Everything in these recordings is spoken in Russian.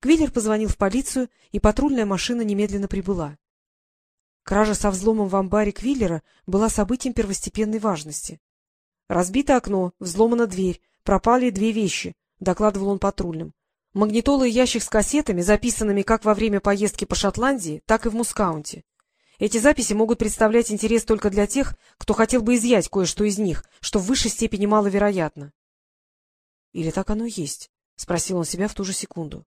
Квиллер позвонил в полицию, и патрульная машина немедленно прибыла. Кража со взломом в амбаре Квиллера была событием первостепенной важности. Разбито окно, взломана дверь, пропали две вещи, — докладывал он патрульным. Магнитола и ящик с кассетами, записанными как во время поездки по Шотландии, так и в Мускаунте. Эти записи могут представлять интерес только для тех, кто хотел бы изъять кое-что из них, что в высшей степени маловероятно. — Или так оно есть? — спросил он себя в ту же секунду.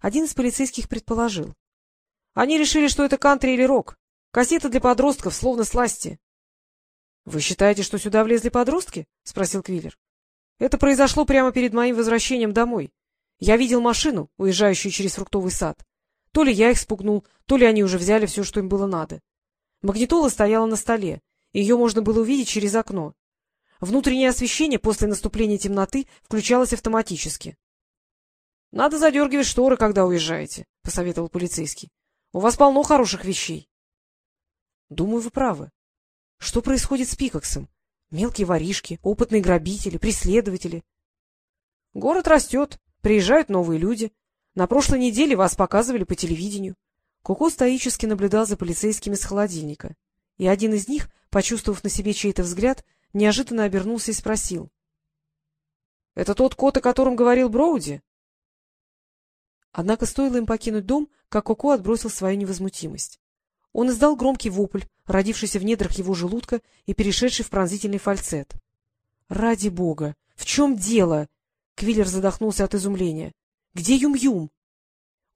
Один из полицейских предположил. — Они решили, что это кантри или рок. Кассеты для подростков, словно сласти. — Вы считаете, что сюда влезли подростки? — спросил Квиллер. Это произошло прямо перед моим возвращением домой. Я видел машину, уезжающую через фруктовый сад. То ли я их спугнул, то ли они уже взяли все, что им было надо. Магнитола стояла на столе, и ее можно было увидеть через окно. Внутреннее освещение после наступления темноты включалось автоматически. — Надо задергивать шторы, когда уезжаете, — посоветовал полицейский. — У вас полно хороших вещей. — Думаю, вы правы. Что происходит с Пикаксом? Мелкие воришки, опытные грабители, преследователи. Город растет, приезжают новые люди. На прошлой неделе вас показывали по телевидению. Коко стоически наблюдал за полицейскими с холодильника. И один из них, почувствовав на себе чей-то взгляд, неожиданно обернулся и спросил. — Это тот кот, о котором говорил Броуди? Однако стоило им покинуть дом, как Коко отбросил свою невозмутимость. Он издал громкий вопль, родившийся в недрах его желудка и перешедший в пронзительный фальцет. — Ради бога! В чем дело? Квиллер задохнулся от изумления. — Где Юм-Юм?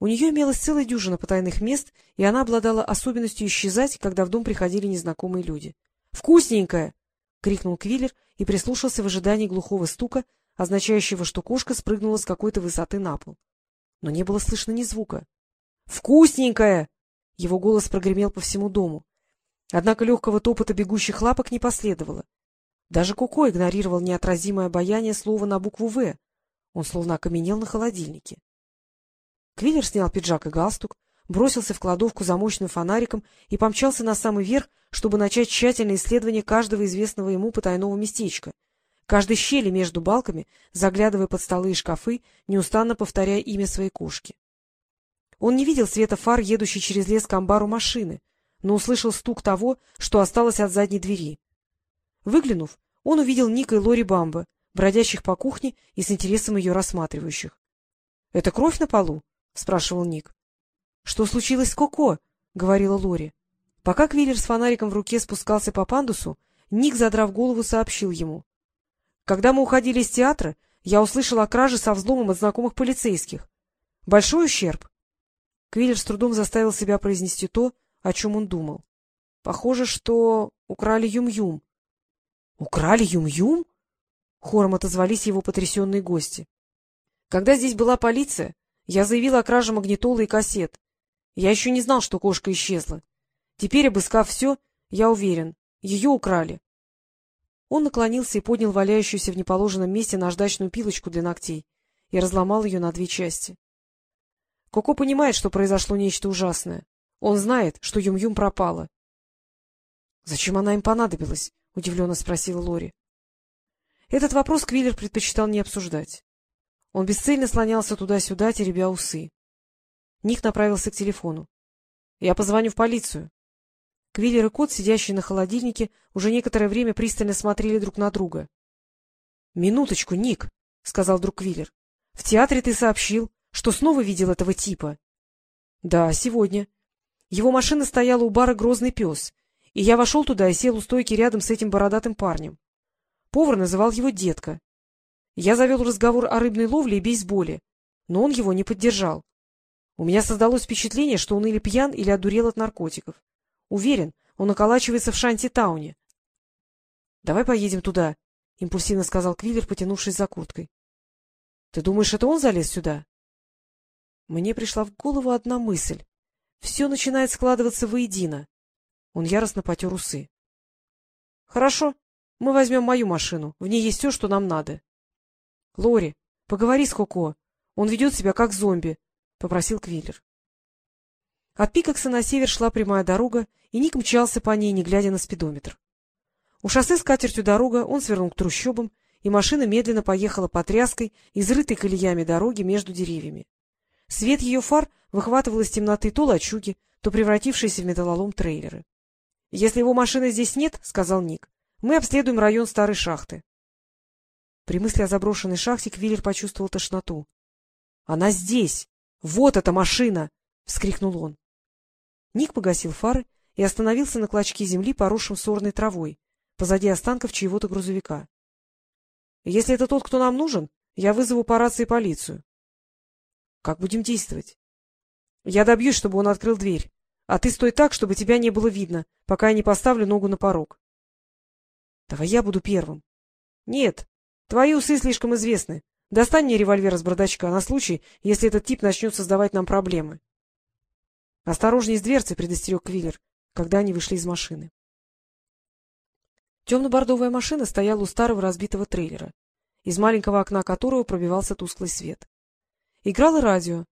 У нее имелась целая дюжина потайных мест, и она обладала особенностью исчезать, когда в дом приходили незнакомые люди. «Вкусненькая!» — крикнул Квиллер и прислушался в ожидании глухого стука, означающего, что кошка спрыгнула с какой-то высоты на пол. Но не было слышно ни звука. «Вкусненькая!» Его голос прогремел по всему дому. Однако легкого топота бегущих лапок не последовало. Даже Куко игнорировал неотразимое обаяние слова на букву «В». Он словно окаменел на холодильнике. Квиллер снял пиджак и галстук, бросился в кладовку за мощным фонариком и помчался на самый верх, чтобы начать тщательное исследование каждого известного ему потайного местечка, каждой щели между балками, заглядывая под столы и шкафы, неустанно повторяя имя своей кошки. Он не видел света фар, едущей через лес к амбару машины, но услышал стук того, что осталось от задней двери. Выглянув, он увидел Ника и Лори Бамба, бродящих по кухне и с интересом ее рассматривающих. — Это кровь на полу? — спрашивал Ник. — Что случилось с Коко? — говорила Лори. Пока Квиллер с фонариком в руке спускался по пандусу, Ник, задрав голову, сообщил ему. — Когда мы уходили из театра, я услышал о краже со взломом от знакомых полицейских. Большой ущерб? Квиллер с трудом заставил себя произнести то, о чем он думал. Похоже, что украли Юм-Юм. — Украли Юм-Юм? — хором отозвались его потрясенные гости. — Когда здесь была полиция, я заявил о краже магнитолы и кассет. Я еще не знал, что кошка исчезла. Теперь, обыскав все, я уверен, ее украли. Он наклонился и поднял валяющуюся в неположенном месте наждачную пилочку для ногтей и разломал ее на две части. Коко понимает, что произошло нечто ужасное. Он знает, что Юм-Юм пропала. — Зачем она им понадобилась? — удивленно спросила Лори. Этот вопрос Квиллер предпочитал не обсуждать. Он бесцельно слонялся туда-сюда, теребя усы. Ник направился к телефону. — Я позвоню в полицию. Квиллер и кот, сидящие на холодильнике, уже некоторое время пристально смотрели друг на друга. — Минуточку, Ник, — сказал друг Квиллер. — В театре ты сообщил, что снова видел этого типа? — Да, сегодня. Его машина стояла у бара «Грозный пес», и я вошел туда и сел у стойки рядом с этим бородатым парнем. Повар называл его Детка. Я завел разговор о рыбной ловле и бейсболе, но он его не поддержал. У меня создалось впечатление, что он или пьян, или одурел от наркотиков. Уверен, он околачивается в Шанти-тауне. — Давай поедем туда, — импульсивно сказал Квиллер, потянувшись за курткой. — Ты думаешь, это он залез сюда? Мне пришла в голову одна мысль. Все начинает складываться воедино. Он яростно потер усы. — Хорошо, мы возьмем мою машину. В ней есть все, что нам надо. — Лори, поговори с Коко. Он ведет себя как зомби, — попросил Квиллер. От Пикакса на север шла прямая дорога, и Ник мчался по ней, не глядя на спидометр. У шоссе с катертью дорога он свернул к трущобам, и машина медленно поехала по тряской, изрытой колеями дороги между деревьями. Свет ее фар выхватывал из темноты то лачуги, то превратившиеся в металлолом трейлеры. — Если его машины здесь нет, — сказал Ник, — мы обследуем район старой шахты. При мысли о заброшенной шахте Квиллер почувствовал тошноту. — Она здесь! Вот эта машина! — вскрикнул он. Ник погасил фары и остановился на клочке земли, поросшем сорной травой, позади останков чьего-то грузовика. — Если это тот, кто нам нужен, я вызову по рации полицию. — Как будем действовать? — Я добьюсь, чтобы он открыл дверь, а ты стой так, чтобы тебя не было видно, пока я не поставлю ногу на порог. — Давай я буду первым. — Нет, твои усы слишком известны. Достань мне револьвер из бардачка на случай, если этот тип начнет создавать нам проблемы. — Осторожней с дверцей, — предостерег Квиллер, когда они вышли из машины. Темно-бордовая машина стояла у старого разбитого трейлера, из маленького окна которого пробивался тусклый свет. Играло радио.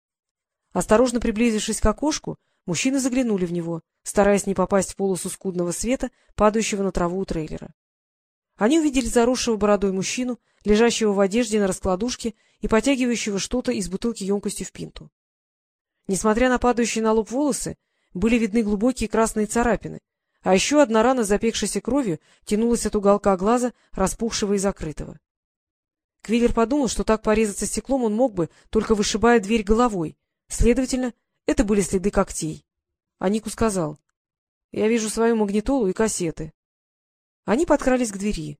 Осторожно приблизившись к окошку, мужчины заглянули в него, стараясь не попасть в полосу скудного света, падающего на траву у трейлера. Они увидели заросшего бородой мужчину, лежащего в одежде на раскладушке и потягивающего что-то из бутылки емкостью в пинту. Несмотря на падающие на лоб волосы, были видны глубокие красные царапины, а еще одна рана, запекшаяся кровью, тянулась от уголка глаза, распухшего и закрытого. Квиллер подумал, что так порезаться стеклом он мог бы, только вышибая дверь головой. Следовательно, это были следы когтей. А Нику сказал, — Я вижу свою магнитолу и кассеты. Они подкрались к двери.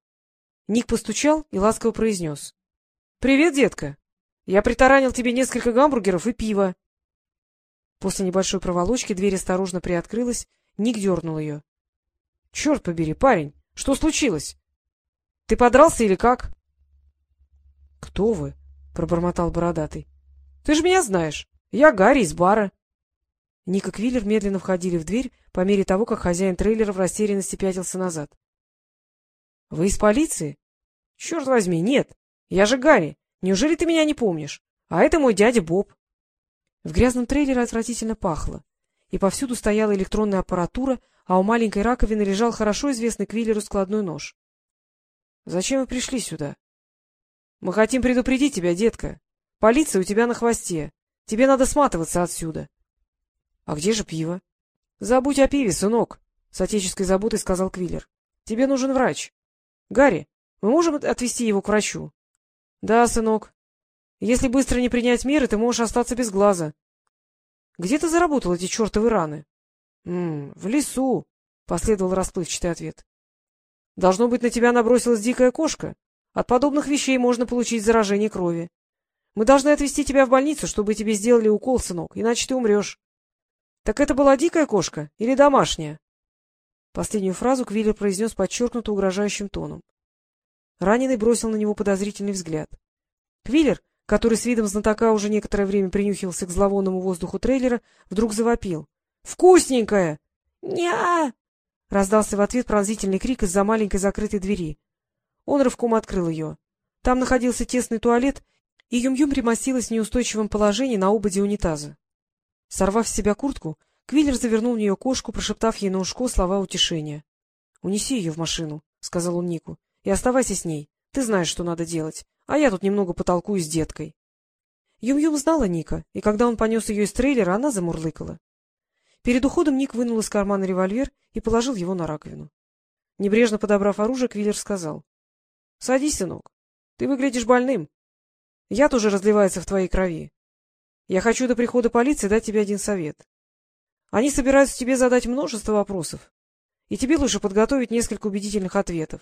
Ник постучал и ласково произнес. — Привет, детка. Я притаранил тебе несколько гамбургеров и пива. После небольшой проволочки дверь осторожно приоткрылась, Ник дернул ее. — Черт побери, парень, что случилось? Ты подрался или как? — Кто вы? — пробормотал бородатый. — Ты же меня знаешь. Я Гарри из бара. Ник и Квиллер медленно входили в дверь по мере того, как хозяин трейлера в растерянности пятился назад. — Вы из полиции? — Черт возьми, нет. Я же Гарри. Неужели ты меня не помнишь? А это мой дядя Боб. В грязном трейлере отвратительно пахло, и повсюду стояла электронная аппаратура, а у маленькой раковины лежал хорошо известный Квиллеру складной нож. — Зачем вы пришли сюда? — Мы хотим предупредить тебя, детка. Полиция у тебя на хвосте. Тебе надо сматываться отсюда. — А где же пиво? — Забудь о пиве, сынок, — с отеческой заботой сказал Квиллер. — Тебе нужен врач. Гарри, мы можем отвезти его к врачу? — Да, сынок, если быстро не принять меры, ты можешь остаться без глаза. — Где ты заработал эти чертовы раны? — В лесу, — последовал расплывчатый ответ. — Должно быть, на тебя набросилась дикая кошка. От подобных вещей можно получить заражение крови. Мы должны отвезти тебя в больницу, чтобы тебе сделали укол, сынок, иначе ты умрешь. — Так это была дикая кошка или домашняя? Последнюю фразу Квиллер произнес подчеркнуто угрожающим тоном. Раненый бросил на него подозрительный взгляд. Квиллер, который с видом знатока уже некоторое время принюхивался к зловонному воздуху трейлера, вдруг завопил. — Вкусненькое! — Ня! — раздался в ответ пронзительный крик из-за маленькой закрытой двери. Он рывком открыл ее. Там находился тесный туалет, и Юм-Юм примостилась в неустойчивом положении на ободе унитаза. Сорвав с себя куртку, Квиллер завернул в нее кошку, прошептав ей на ушко слова утешения. — Унеси ее в машину, — сказал он Нику, — и оставайся с ней. Ты знаешь, что надо делать а я тут немного потолкую с деткой. Юм-Юм знала Ника, и когда он понес ее из трейлера, она замурлыкала. Перед уходом Ник вынул из кармана револьвер и положил его на раковину. Небрежно подобрав оружие, Квиллер сказал. — Садись, сынок. Ты выглядишь больным. Яд уже разливается в твоей крови. Я хочу до прихода полиции дать тебе один совет. Они собираются тебе задать множество вопросов, и тебе лучше подготовить несколько убедительных ответов.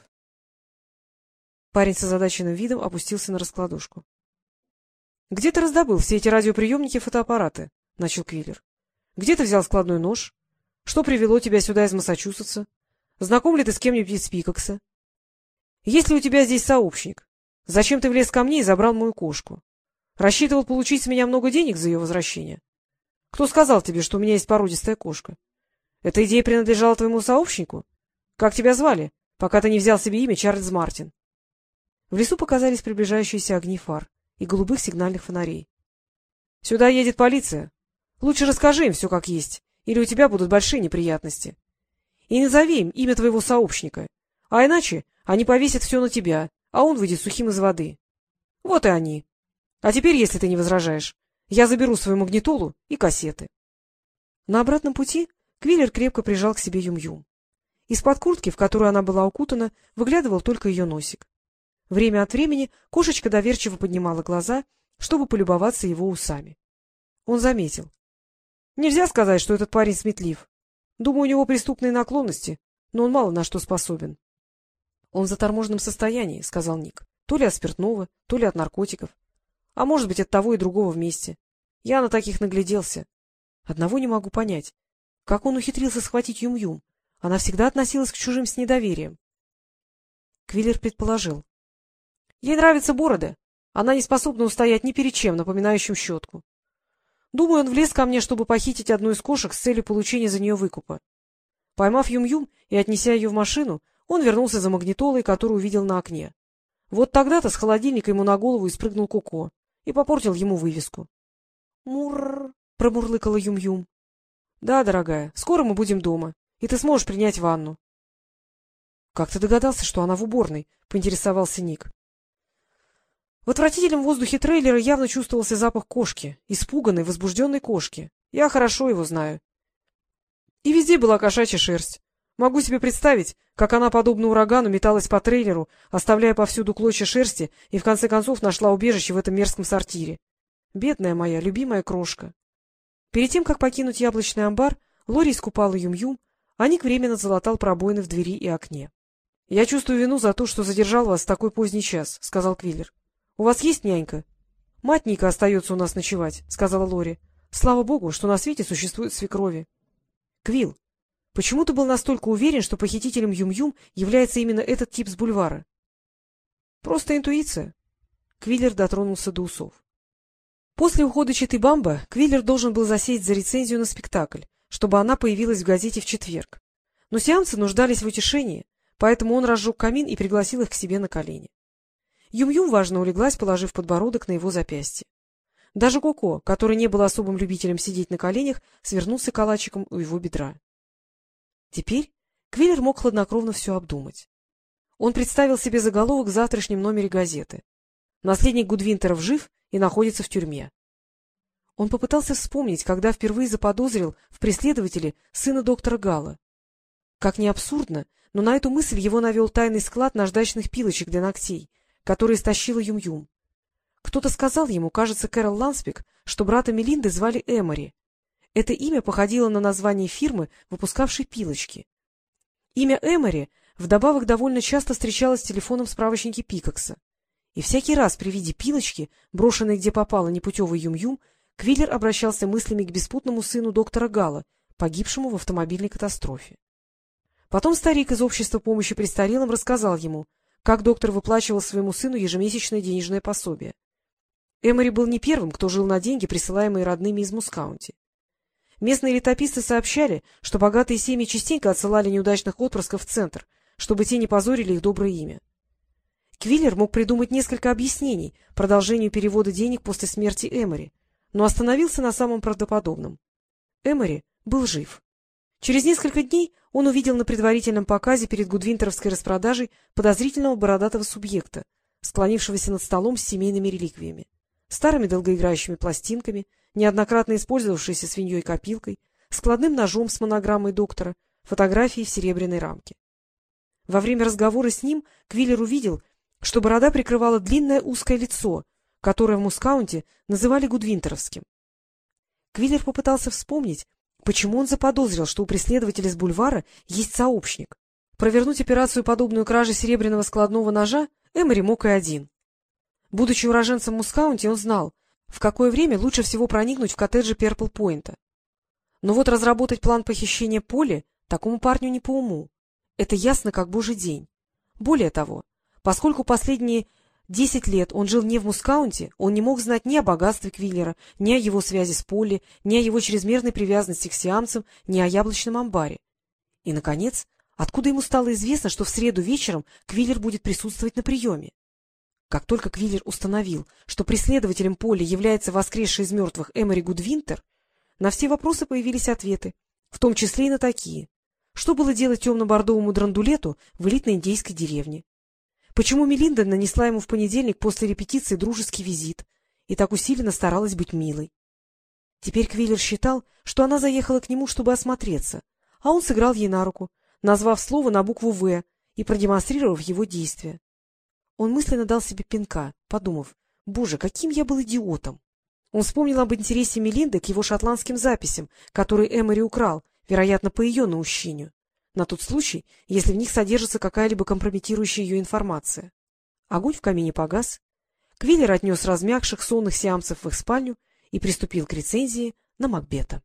Парень с озадаченным видом опустился на раскладушку. — Где ты раздобыл все эти радиоприемники и фотоаппараты? — начал Квиллер. — Где ты взял складной нож? Что привело тебя сюда из Массачусетса? Знаком ли ты с кем-нибудь из Пикокса? Есть ли у тебя здесь сообщник? Зачем ты влез ко мне и забрал мою кошку? Рассчитывал получить с меня много денег за ее возвращение? Кто сказал тебе, что у меня есть породистая кошка? Эта идея принадлежала твоему сообщнику? Как тебя звали, пока ты не взял себе имя Чарльз Мартин? В лесу показались приближающиеся огни фар и голубых сигнальных фонарей. — Сюда едет полиция. Лучше расскажи им все как есть, или у тебя будут большие неприятности. И назови им имя твоего сообщника, а иначе они повесят все на тебя, а он выйдет сухим из воды. Вот и они. А теперь, если ты не возражаешь, Я заберу свою магнитолу и кассеты. На обратном пути Квиллер крепко прижал к себе Юм-Юм. Из-под куртки, в которую она была укутана, выглядывал только ее носик. Время от времени кошечка доверчиво поднимала глаза, чтобы полюбоваться его усами. Он заметил. Нельзя сказать, что этот парень сметлив. Думаю, у него преступные наклонности, но он мало на что способен. — Он в заторможенном состоянии, — сказал Ник. — То ли от спиртного, то ли от наркотиков. А может быть, от того и другого вместе. Я на таких нагляделся. Одного не могу понять. Как он ухитрился схватить Юм-Юм? Она всегда относилась к чужим с недоверием. Квиллер предположил. Ей нравятся бороды. Она не способна устоять ни перед чем, напоминающим щетку. Думаю, он влез ко мне, чтобы похитить одну из кошек с целью получения за нее выкупа. Поймав Юм-Юм и отнеся ее в машину, он вернулся за магнитолой, которую увидел на окне. Вот тогда-то с холодильника ему на голову и спрыгнул Коко и попортил ему вывеску. «Мурр!» — промурлыкала Юм-Юм. «Да, дорогая, скоро мы будем дома, и ты сможешь принять ванну». «Как ты догадался, что она в уборной?» — поинтересовался Ник. В отвратительном воздухе трейлера явно чувствовался запах кошки, испуганной, возбужденной кошки. Я хорошо его знаю. И везде была кошачья шерсть. Могу себе представить, как она, подобно урагану, металась по трейлеру, оставляя повсюду клочья шерсти, и в конце концов нашла убежище в этом мерзком сортире. Бедная моя, любимая крошка. Перед тем, как покинуть яблочный амбар, Лори искупала Юм-Юм, а Ник временно залатал пробоины в двери и окне. — Я чувствую вину за то, что задержал вас в такой поздний час, — сказал Квиллер. У вас есть нянька? — Мать Ника остается у нас ночевать, — сказала Лори. — Слава богу, что на свете существуют свекрови. — Квилл, почему ты был настолько уверен, что похитителем Юм-Юм является именно этот тип с бульвара? — Просто интуиция. Квиллер дотронулся до усов. После ухода Читы Бамба Квиллер должен был засесть за рецензию на спектакль, чтобы она появилась в газете в четверг. Но сеансы нуждались в утешении, поэтому он разжег камин и пригласил их к себе на колени. Юм-Юм важно улеглась, положив подбородок на его запястье. Даже Коко, который не был особым любителем сидеть на коленях, свернулся калачиком у его бедра. Теперь Квиллер мог хладнокровно все обдумать. Он представил себе заголовок в завтрашнем номере газеты. Наследник Гудвинтеров жив и находится в тюрьме. Он попытался вспомнить, когда впервые заподозрил в преследователе сына доктора Гала. Как ни абсурдно, но на эту мысль его навел тайный склад наждачных пилочек для ногтей, который стащила Юм-Юм. Кто-то сказал ему, кажется, Кэрол Ланспик, что брата Мелинды звали Эмори. Это имя походило на название фирмы, выпускавшей пилочки. Имя Эмори вдобавок довольно часто встречалось в телефонном справочнике Пикакса. И всякий раз при виде пилочки, брошенной где попало непутевый Юм-Юм, Квиллер обращался мыслями к беспутному сыну доктора Гала, погибшему в автомобильной катастрофе. Потом старик из общества помощи престарелым рассказал ему — как доктор выплачивал своему сыну ежемесячное денежное пособие. Эмори был не первым, кто жил на деньги, присылаемые родными из Мускаунти. Местные летописцы сообщали, что богатые семьи частенько отсылали неудачных отпрысков в центр, чтобы те не позорили их доброе имя. Квиллер мог придумать несколько объяснений продолжению перевода денег после смерти Эмори, но остановился на самом правдоподобном. Эмори был жив. Через несколько дней он увидел на предварительном показе перед Гудвинтеровской распродажей подозрительного бородатого субъекта, склонившегося над столом с семейными реликвиями, старыми долгоиграющими пластинками, неоднократно использовавшейся свиньей-копилкой, складным ножом с монограммой доктора, фотографией в серебряной рамке. Во время разговора с ним Квиллер увидел, что борода прикрывала длинное узкое лицо, которое в Мускаунте называли Гудвинтеровским. Квиллер попытался вспомнить, Почему он заподозрил, что у преследователя с бульвара есть сообщник? Провернуть операцию, подобную краже серебряного складного ножа, Эмори мог и один. Будучи уроженцем Мускаунти, он знал, в какое время лучше всего проникнуть в коттеджи Перпл-Пойнта. Но вот разработать план похищения Поли такому парню не по уму. Это ясно, как божий день. Более того, поскольку последние Десять лет он жил не в Мускаунте, он не мог знать ни о богатстве Квиллера, ни о его связи с Полли, ни о его чрезмерной привязанности к сиамцам, ни о яблочном амбаре. И, наконец, откуда ему стало известно, что в среду вечером Квиллер будет присутствовать на приеме? Как только Квиллер установил, что преследователем Полли является воскресший из мертвых Эмори Гудвинтер, на все вопросы появились ответы, в том числе и на такие. Что было делать темно-бордовому драндулету в элитной индейской деревне? Почему Мелинда нанесла ему в понедельник после репетиции дружеский визит и так усиленно старалась быть милой? Теперь Квиллер считал, что она заехала к нему, чтобы осмотреться, а он сыграл ей на руку, назвав слово на букву «В» и продемонстрировав его действие. Он мысленно дал себе пинка, подумав, «Боже, каким я был идиотом!» Он вспомнил об интересе Мелинды к его шотландским записям, которые Эмори украл, вероятно, по ее наущению, на тот случай, если в них содержится какая-либо компрометирующая ее информация. Огонь в камине погас, Квиллер отнес размягших сонных сеансов в их спальню и приступил к рецензии на Макбета.